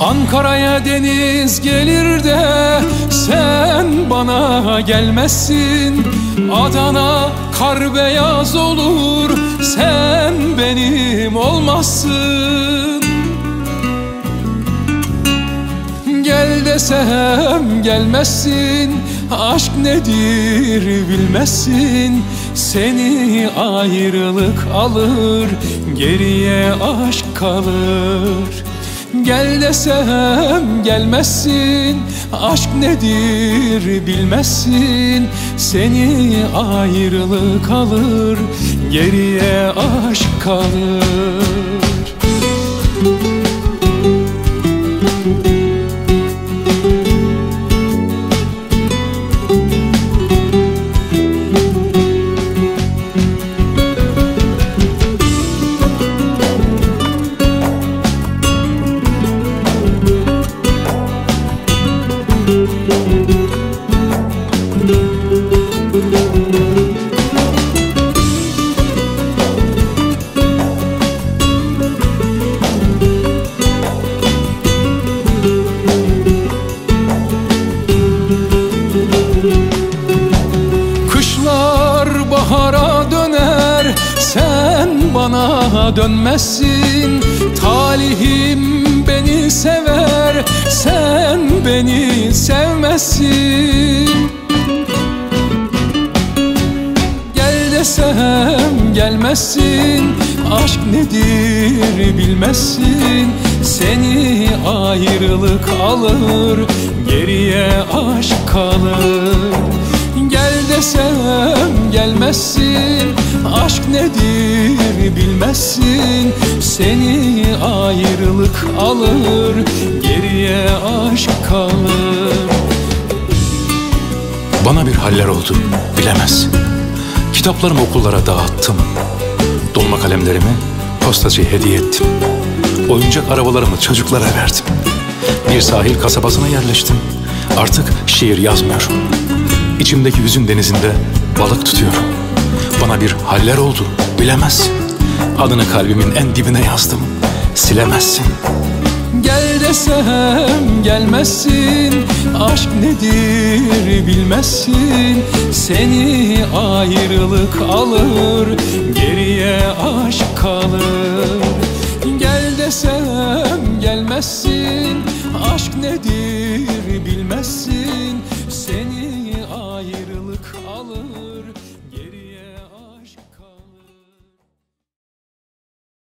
Ankara'ya deniz gelir de sen bana gelmezsin. Adana kar beyaz olur sen benim olmazsın. Gel desem gelmezsin Aşk nedir bilmezsin. Seni ayrılık alır Geriye aşk kalır Gel desem gelmezsin Aşk nedir bilmezsin. Seni ayrılık alır Geriye aşk kalır bahara döner Sen bana dönmezsin. Talihim beni sever Sen beni sevmezsin. Gel desem gelmezsin Aşk nedir bilmezsin. Seni ayrılık alır Geriye aşk kalır desem gelmezsin. Aşk nedir bilmezsin. Seni ayrılık alır Geriye aşk kalır. Bana bir haller oldu bilemez Kitaplarımı okullara dağıttım. Dolma kalemlerimi postacıya hediye ettim. Oyuncak arabalarımı çocuklara verdim. Bir sahil kasabasına yerleştim. Artık şiir yazmıyorum İçimdeki hüzün denizinde balık tutuyorum. Bana bir haller oldu bilemezsin. Adını kalbimin en dibine yazdım Silemezsin. Gel desem gelmezsin Aşk nedir bilmezsin. Seni ayrılık alır Geriye aşk kalır. Gel desem gelmezsin Aşk nedir